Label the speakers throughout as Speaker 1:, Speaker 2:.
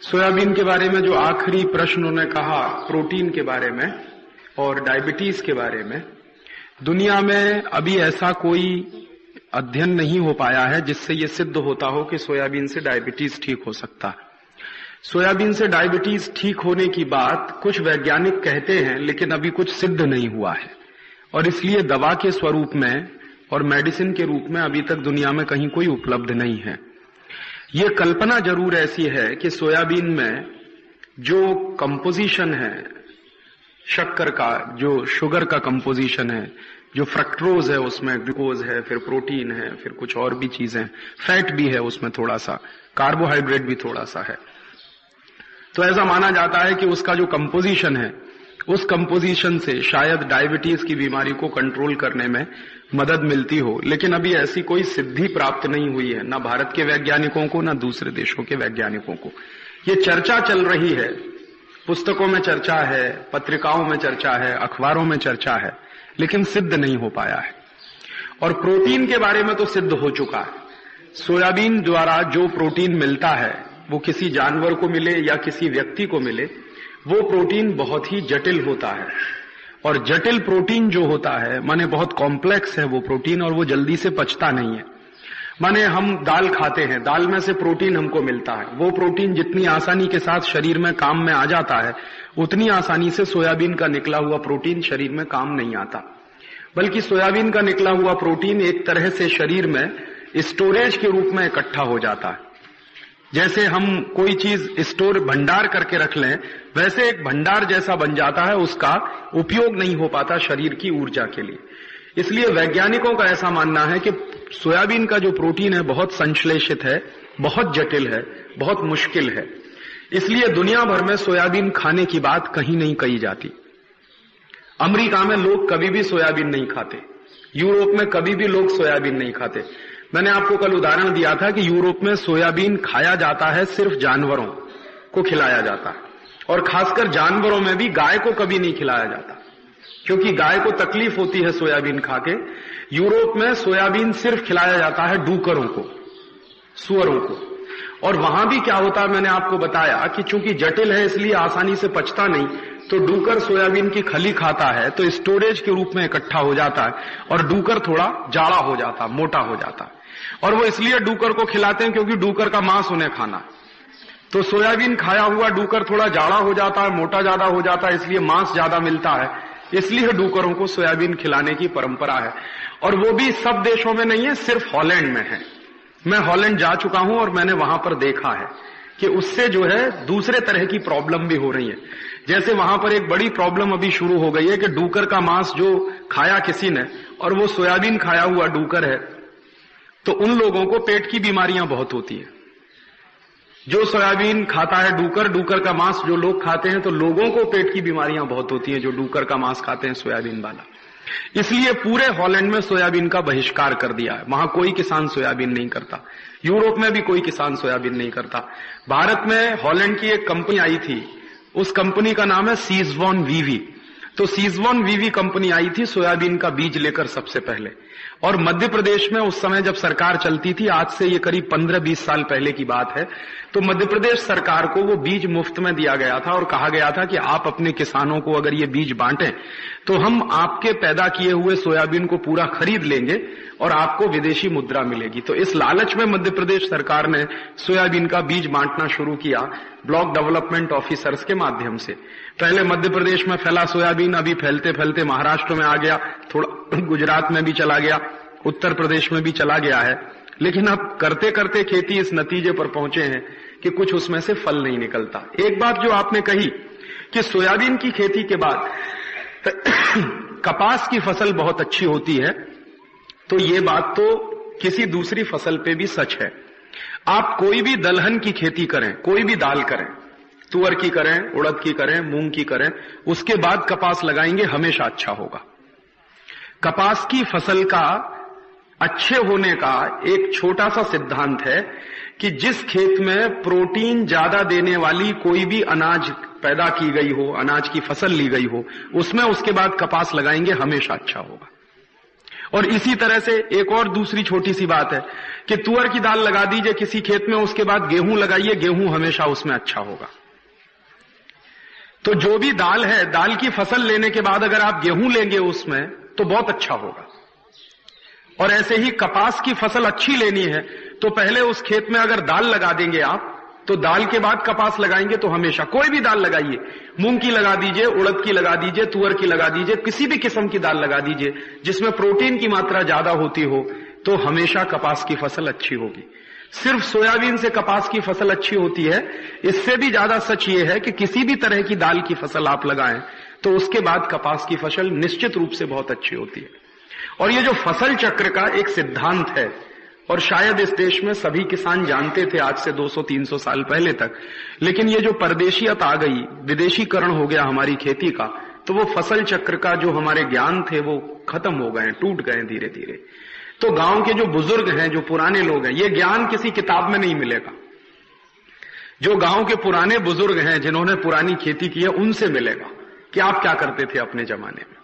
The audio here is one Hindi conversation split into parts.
Speaker 1: सोयाबीन के बारे में जो आखिरी प्रश्न उन्होंने कहा, प्रोटीन के बारे में और डायबिटीज़ के बारे में, दुनिया में अभी ऐसा कोई अध्ययन नहीं हो पाया है जिससे ये सिद्ध होता हो कि सोयाबीन से डायबिटीज़ ठीक हो सकता है। सोयाबीन से डायबिटीज़ ठीक होने की बात कुछ वैज्ञानिक कहते हैं, लेकिन अभी कुछ सिद्ध नहीं हुआ है। और इसलिए दवा के स्वरूप में और मेडिसिन के रूप में अभी तक दुनिया में कहीं कोई उपलब्ध नहीं है। ये कल्पना ज़रूर ऐसी है कि सोयाबीन में जो कंपोजिशन है, शक्कर का, जो शुगर का कंपोजिशन है, जो फ्रक्ट्रोज है, उसमें ग्लूकोज है, फिर प्रोटीन है, फिर कुछ और भी चीज़ें फैट भी है उसमें थोड़ा सा कार्बोहाइड्रेट भी थोड़ा सा है। तो ऐसा माना जाता है कि उसका जो कंपोजिशन है उस कंपोजिशन से शायद डायबिटीज़ की बीमारी को कंट्रोल करने में मदद मिलती हो, लेकिन अभी ऐसी कोई सिद्धि प्राप्त नहीं हुई है, ना भारत के वैज्ञानिकों को, ना दूसरे देशों के वैज्ञानिकों को। ये चर्चा चल रही है, पुस्तकों में चर्चा है, पत्रिकाओं में चर्चा है, अखबारों में चर्चा है, लेकिन सिद्ध नहीं हो पाया है। और प्रोटीन के बारे में तो सिद्ध हो चुका है। सोयाबीन द्वारा जो प्रोटीन मिलता है, वो किसी जानवर को मिले या किसी व्यक्ति को मिले वो प्रोटीन बहुत ही जटिल होता है। और जटिल प्रोटीन जो होता है, माने बहुत कॉम्प्लेक्स है वो प्रोटीन और वो जल्दी से पचता नहीं है। माने हम दाल खाते हैं, दाल में से प्रोटीन हमको मिलता है। वो प्रोटीन जितनी आसानी के साथ शरीर में काम में आ जाता है, उतनी आसानी से सोयाबीन का निकला हुआ प्रोटीन शरीर में काम नहीं आता। बल्कि सोयाबीन का निकला हुआ प्रोटीन एक तरह से शरीर में स्टोरेज के रूप में इकट्ठा हो जाता है। जैसे हम कोई चीज़ स्टोर भंडार करके रख लें, वैसे एक भंडार जैसा बन जाता है, उसका उपयोग नहीं हो पाता शरीर की ऊर्जा के लिए। इसलिए वैज्ञानिकों का ऐसा मानना है कि सोयाबीन का जो प्रोटीन है, बहुत संश्लेषित है, बहुत जटिल है, बहुत मुश्किल है। इसलिए दुनिया भर में सोयाबीन खाने की बात कहीं नहीं कही जाती। अमेरिका में लोग कभी भी सोयाबीन नहीं खाते। यूरोप में कभी भी लोग सोयाबीन नहीं खाते। मैंने आपको कल उदाहरण दिया था कि यूरोप में सोयाबीन खाया जाता है सिर्फ़ जानवरों को खिलाया जाता है। और खासकर जानवरों में भी गाय को कभी नहीं खिलाया जाता, क्योंकि गाय को तकलीफ़ होती है सोयाबीन खा के। यूरोप में सोयाबीन सिर्फ़ खिलाया जाता है डूकरों को, सुअरों को। और वहाँ भी क्या होता है, मैंने आपको बताया कि चूँकि जटिल है, इसलिए आसानी से पचता नहीं। तो डूकर सोयाबीन की खली खाता है तो स्टोरेज के रूप में इकट्ठा हो जाता है और डूकर थोड़ा जाड़ा हो जाता, मोटा हो जाता और वो इसलिए डूकर को खिलाते हैं क्योंकि डूकर का मांस उन्हें खाना तो सोयाबीन खाया हुआ डूकर थोड़ा जाड़ा हो जाता है, मोटा ज़्यादा हो जाता है, इसलिए मांस ज़्यादा मिलता है। इसलिए डूकरों को सोयाबीन खिलाने की परंपरा है। और वो भी सब देशों में नहीं है, सिर्फ़ हॉलैंड में है। मैं हॉलैंड जा चुका हूँ और मैंने वहाँ पर देखा है। कि उससे जो है दूसरे तरह की प्रॉब्लम भी हो रही है। जैसे वहाँ पर एक बड़ी प्रॉब्लम अभी शुरू हो गई है कि डूकर का मांस जो खाया किसी ने, और वो सोयाबीन खाया हुआ डूकर है तो उन लोगों को पेट की बीमारियाँ बहुत होती है। जो सोयाबीन खाता है डूकर डूकर का मांस जो लोग खाते हैं तो लोगों को पेट की बीमारियाँ बहुत होती हैं, जो डूकर का मांस खाते हैं सोयाबीन वाला। इसलिए पूरे हॉलैंड में सोयाबीन का बहिष्कार कर दिया है। वहाँ कोई किसान सोयाबीन नहीं करता। यूरोप में भी कोई किसान सोयाबीन नहीं करता। भारत में हॉलैंड की एक कंपनी आई थी। उस कंपनी का नाम है सीजवॉन वीवी। तो सीजवॉन वीवी कंपनी आई थी सोयाबीन का बीज लेकर सबसे पहले। और मध्य प्रदेश में उस समय जब सरकार चलती थी, आज से ये करीब 15-20 साल पहले की बात है तो मध्य प्रदेश सरकार को वो बीज मुफ़्त में दिया गया था और कहा गया था कि आप अपने किसानों को अगर ये बीज बांटें तो हम आपके पैदा किए हुए सोयाबीन को पूरा खरीद लेंगे और आपको विदेशी मुद्रा मिलेगी। तो इस लालच में मध्य प्रदेश सरकार ने सोयाबीन का बीज बांटना शुरू किया ब्लॉक डेवलपमेंट ऑफिसर्स के माध्यम से। पहले मध्य प्रदेश में फैला सोयाबीन, अभी फैलते फैलते महाराष्ट्र में आ गया, थोड़ा गुजरात में भी चला गया। उत्तर प्रदेश में भी चला गया है। लेकिन अब करते करते खेती इस नतीजे पर पहुँचे हैं कि कुछ उसमें से फल नहीं निकलता। एक बात जो आपने कही कि सोयाबीन की खेती के बाद कपास की फ़सल बहुत अच्छी होती है तो ये बात तो किसी दूसरी फ़सल पे भी सच है। आप कोई भी दलहन की खेती करें, कोई भी दाल करें, तुअर की करें, उड़द की करें, मूंग की करें, उसके बाद कपास लगाएँगे, हमेशा अच्छा होगा। कपास की फ़सल का अच्छे होने का एक छोटा सा सिद्धांत है कि जिस खेत में प्रोटीन ज़्यादा देने वाली कोई भी अनाज पैदा की गई हो, अनाज की फ़सल ली गई हो, उसमें उसके बाद कपास लगाएँगे, हमेशा अच्छा होगा। और इसी तरह से एक और दूसरी छोटी सी बात है कि तुअर की दाल लगा दीजिए किसी खेत में, उसके बाद गेहूँ लगाइए, गेहूँ हमेशा उसमें अच्छा होगा। तो जो भी दाल है, दाल की फ़सल लेने के बाद अगर आप गेहूँ लेंगे उसमें तो बहुत अच्छा होगा। और ऐसे ही कपास की फ़सल अच्छी लेनी है तो पहले उस खेत में अगर दाल लगा देंगे आप तो दाल के बाद कपास लगाएँगे तो हमेशा, कोई भी दाल लगाइए, मूंग की लगा दीजिए, उड़द की लगा दीजिए, तुअर की लगा दीजिए, किसी भी किस्म की दाल लगा दीजिए, जिसमें प्रोटीन की मात्रा ज़्यादा होती हो तो हमेशा कपास की फ़सल अच्छी होगी। सिर्फ़ सोयाबीन से कपास की फ़सल अच्छी होती है, इससे भी ज़्यादा सच ये है कि किसी भी तरह की दाल की फ़सल आप लगाएँ तो उसके बाद कपास की फ़सल निश्चित रूप से बहुत अच्छी होती है। और ये जो फ़सल चक्र का एक सिद्धांत है, और शायद इस देश में सभी किसान जानते थे आज से 200-300 साल पहले तक, लेकिन ये जो परदेशियत आ गई, विदेशीकरण हो गया हमारी खेती का तो वो फ़सल चक्र का जो हमारे ज्ञान थे वो खत्म हो गए, टूट गए धीरे धीरे तो गाँव के जो बुज़ुर्ग हैं, जो पुराने लोग हैं, ये ज्ञान किसी किताब में नहीं मिलेगा। जो गाँव के पुराने बुज़ुर्ग हैं, जिन्होंने पुरानी खेती की है, उनसे मिलेगा। कि आप क्या करते थे अपने जमाने में?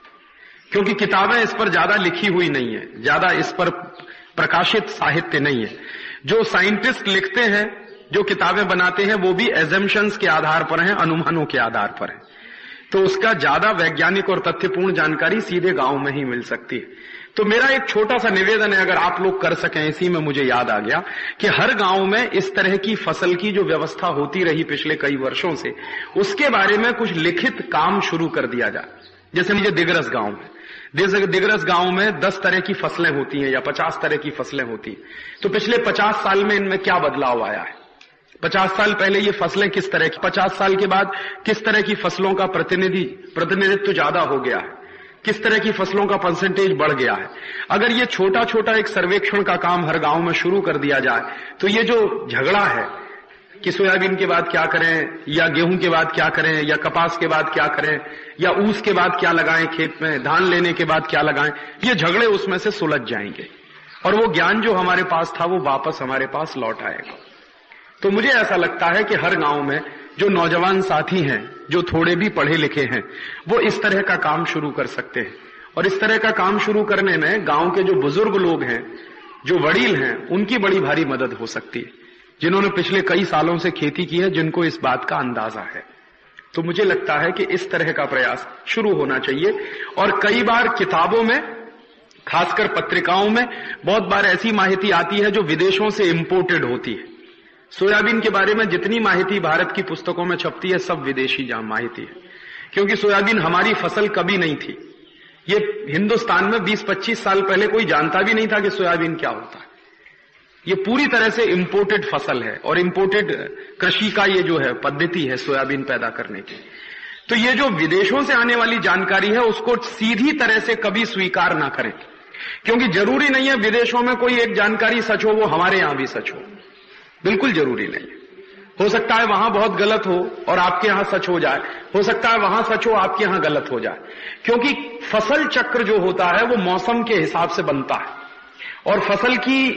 Speaker 1: क्योंकि किताबें इस पर ज़्यादा लिखी हुई नहीं है, ज़्यादा इस पर प्रकाशित साहित्य नहीं है। जो साइंटिस्ट लिखते हैं, जो किताबें बनाते हैं, वो भी एजेंशन के आधार पर हैं, अनुमानों के आधार पर हैं। तो उसका ज़्यादा वैज्ञानिक और तथ्यपूर्ण जानकारी सीधे गाँव में ही मिल सकती है। तो मेरा एक छोटा सा निवेदन है, अगर आप लोग कर सकें, इसी में मुझे याद आ गया कि हर गाँव में इस तरह की फ़सल की जो व्यवस्था होती रही पिछले कई वर्षों से, उसके बारे में कुछ लिखित काम शुरू कर दिया जाए। जैसे मुझे दिगरस गाँव में। दिगरस गाँव में दस तरह की फ़सलें होती हैं या पचास तरह की फ़सलें होती हैं। तो पिछले पचास साल में इनमें क्या बदलाव आया है? पचास साल पहले ये फ़सलें किस तरह की? पचास साल के बाद किस तरह की फ़सलों का प्रतिनिधि, प्रतिनिधित्व ज़्यादा हो गया है? किस तरह की फ़सलों का परसेंटेज बढ़ गया है। अगर ये छोटा छोटा एक सर्वेक्षण का काम हर गाँव में शुरू कर दिया जाए तो ये जो झगड़ा है, कि सोयाबीन के बाद क्या करें, या गेहूँ के बाद क्या करें, या कपास के बाद क्या करें, या ऊस के बाद क्या लगाएँ खेत में, धान लेने के बाद क्या लगाएँ, ये झगड़े उसमें से सुलझ जाएँगे। और वो ज्ञान जो हमारे पास था, वो वापस हमारे पास लौट आएगा। तो मुझे ऐसा लगता है कि हर गाँव में जो नौजवान साथी हैं, जो थोड़े भी पढ़े लिखे हैं, वो इस तरह का काम शुरू कर सकते हैं। और इस तरह का काम शुरू करने में गाँव के जो बुज़ुर्ग लोग हैं, जो वडील हैं, उनकी बड़ी भारी मदद हो सकती है। जिन्होंने पिछले कई सालों से खेती की है, जिनको इस बात का अंदाज़ा है। तो मुझे लगता है कि इस तरह का प्रयास शुरू होना चाहिए। और कई बार किताबों में, खासकर पत्रिकाओं में, बहुत बार ऐसी माहिती आती है जो विदेशों से इंपोर्टेड होती है। सोयाबीन के बारे में जितनी माहिती भारत की पुस्तकों में छपती है, सब विदेशी माहिती है। क्योंकि सोयाबीन हमारी फ़सल कभी नहीं थी। ये हिंदुस्तान में 20-25 साल पहले कोई जानता भी नहीं था कि सोयाबीन क्या होता है। ये पूरी तरह से इम्पोर्टेड फ़सल है और इम्पोर्टेड कृषि का ये जो है, पद्धति है सोयाबीन पैदा करने की। तो ये जो विदेशों से आने वाली जानकारी है, उसको सीधी तरह से कभी स्वीकार ना करें। क्योंकि ज़रूरी नहीं है विदेशों में कोई एक जानकारी सच हो, वो हमारे यहाँ भी सच हो। बिल्कुल ज़रूरी नहीं। हो सकता है वहाँ बहुत गलत हो और आपके यहाँ सच हो जाए। हो सकता है वहाँ सच हो, आपके यहाँ गलत हो जाए। क्योंकि फ़सल चक्र जो होता है, वो मौसम के हिसाब से बनता है। और फ़सल की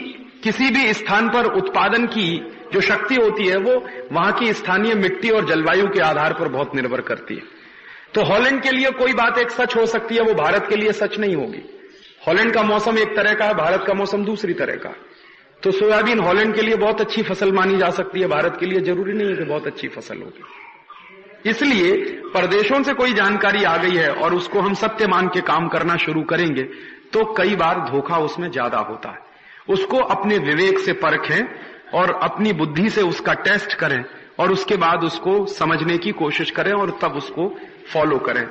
Speaker 1: किसी भी स्थान पर उत्पादन की जो शक्ति होती है, वो वहाँ की स्थानीय मिट्टी और जलवायु के आधार पर बहुत निर्भर करती है। तो हॉलैंड के लिए कोई बात एक सच हो सकती है, वो भारत के लिए सच नहीं होगी। हॉलैंड का मौसम एक तरह का है, भारत का मौसम दूसरी तरह का तो सोयाबीन हॉलैंड के लिए बहुत अच्छी फ़सल मानी जा सकती है, भारत के लिए ज़रूरी नहीं है कि बहुत अच्छी फ़सल होगी। इसलिए प्रदेशों से कोई जानकारी आ गई है और उसको हम सत्य मान के काम करना शुरू करेंगे तो कई बार धोखा उसमें ज़्यादा होता है। उसको अपने विवेक से परखें और अपनी बुद्धि से उसका टेस्ट करें और उसके बाद उसको समझने की कोशिश करें और तब उसको फॉलो करें।